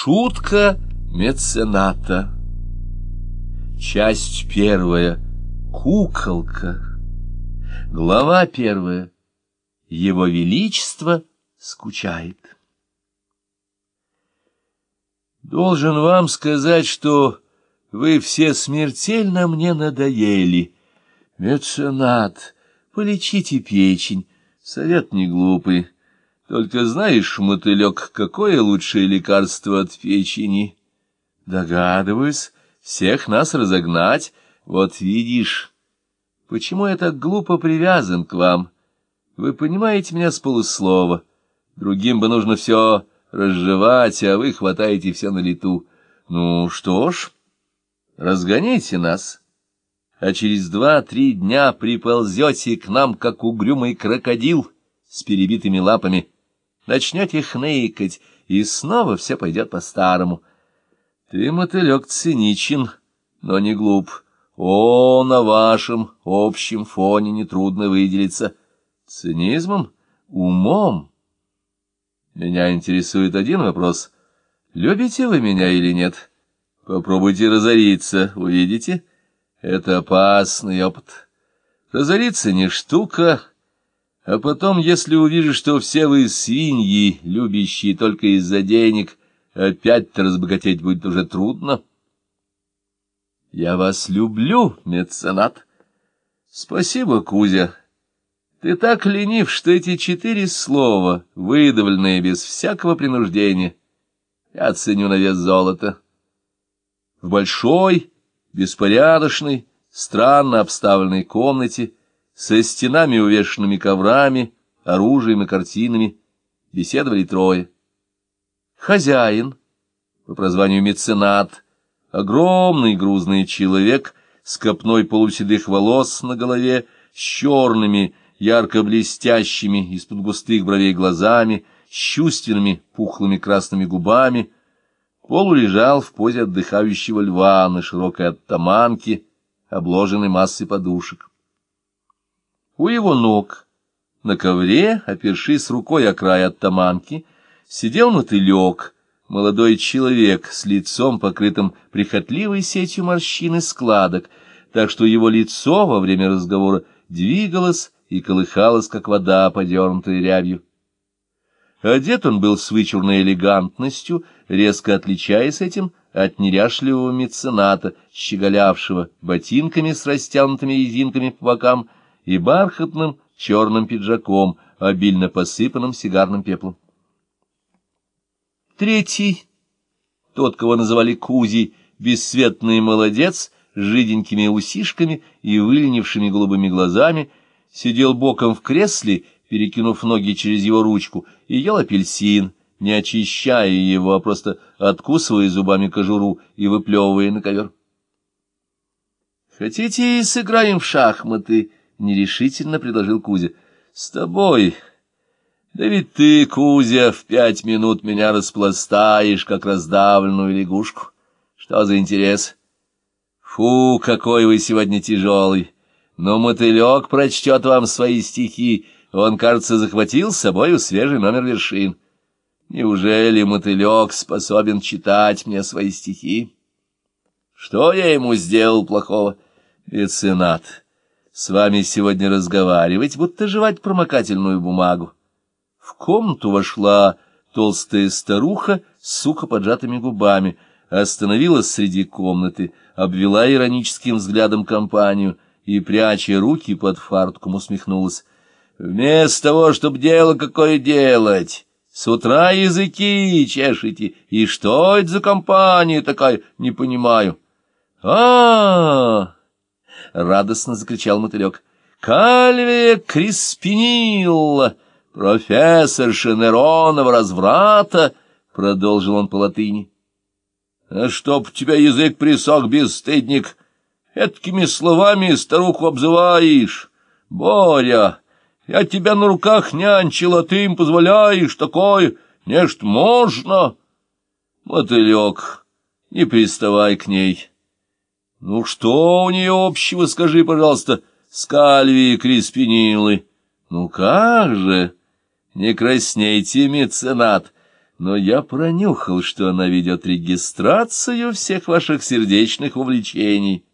Шутка мецената. Часть первая. Куколка. Глава первая. Его Величество скучает. Должен вам сказать, что вы все смертельно мне надоели. Меценат, полечите печень, совет не глупый. Только знаешь, мотылек, какое лучшее лекарство от печени? Догадываюсь, всех нас разогнать. Вот видишь, почему я так глупо привязан к вам? Вы понимаете меня с полуслова. Другим бы нужно все разжевать, а вы хватаете все на лету. Ну что ж, разгоняйте нас, а через два-три дня приползете к нам, как угрюмый крокодил с перебитыми лапами, начнете хныкать, и снова все пойдет по-старому. Ты, мотылек, циничен, но не глуп. О, на вашем общем фоне нетрудно выделиться. Цинизмом? Умом? Меня интересует один вопрос. Любите вы меня или нет? Попробуйте разориться, увидите? Это опасный опыт. Разориться не штука, а потом, если увижу, что все вы свиньи, любящие только из-за денег, опять-то разбогатеть будет уже трудно. Я вас люблю, меценат. Спасибо, Кузя. Ты так ленив, что эти четыре слова, выдавленные без всякого принуждения, я ценю на вес золота. В большой, беспорядочной, странно обставленной комнате со стенами, увешанными коврами, оружием и картинами, беседовали трое. Хозяин, по прозванию меценат, огромный грузный человек с копной полуседых волос на голове, с черными, ярко блестящими из-под густых бровей глазами, с чувственными пухлыми красными губами, полу лежал в позе отдыхающего льва на широкой оттаманке, обложенной массой подушек. У его ног, на ковре, опершись рукой о край оттаманки, сидел мотылек, молодой человек с лицом, покрытым прихотливой сетью морщин и складок, так что его лицо во время разговора двигалось и колыхалось, как вода, подернутая рябью. Одет он был с вычурной элегантностью, резко отличаясь этим от неряшливого мецената, щеголявшего ботинками с растянутыми резинками по бокам, и бархатным черным пиджаком, обильно посыпанным сигарным пеплом. Третий, тот, кого называли Кузи, бесцветный молодец, с жиденькими усишками и выленившими голубыми глазами, сидел боком в кресле, перекинув ноги через его ручку, и ел апельсин, не очищая его, а просто откусывая зубами кожуру и выплевывая на ковер. «Хотите, сыграем в шахматы?» — нерешительно предложил Кузя. — С тобой. Да ведь ты, Кузя, в пять минут меня распластаешь, как раздавленную лягушку. Что за интерес? Фу, какой вы сегодня тяжелый. Но мотылек прочтет вам свои стихи. Он, кажется, захватил с собой свежий номер вершин. Неужели мотылек способен читать мне свои стихи? Что я ему сделал плохого? Меценат. С вами сегодня разговаривать, будто жевать промокательную бумагу. В комнату вошла толстая старуха с сухо поджатыми губами, остановилась среди комнаты, обвела ироническим взглядом компанию и, пряча руки под фартком, усмехнулась. «Вместо того, чтобы дело какое делать, с утра языки чешете, и что это за компания такая, не понимаю». «А-а-а!» — радостно закричал мотылек. «Кальвия Криспинилла, профессор Шенеронова разврата!» — продолжил он по латыни. «А чтоб тебя язык присох, бесстыдник, эткими словами старуху обзываешь. Боря, я тебя на руках нянчил, а ты им позволяешь такое, нечто можно?» «Мотылек, не приставай к ней». Ну, что у нее общего, скажи, пожалуйста, с Кальви Криспинилой? Ну, как же? Не краснейте, меценат. но я пронюхал, что она ведет регистрацию всех ваших сердечных увлечений.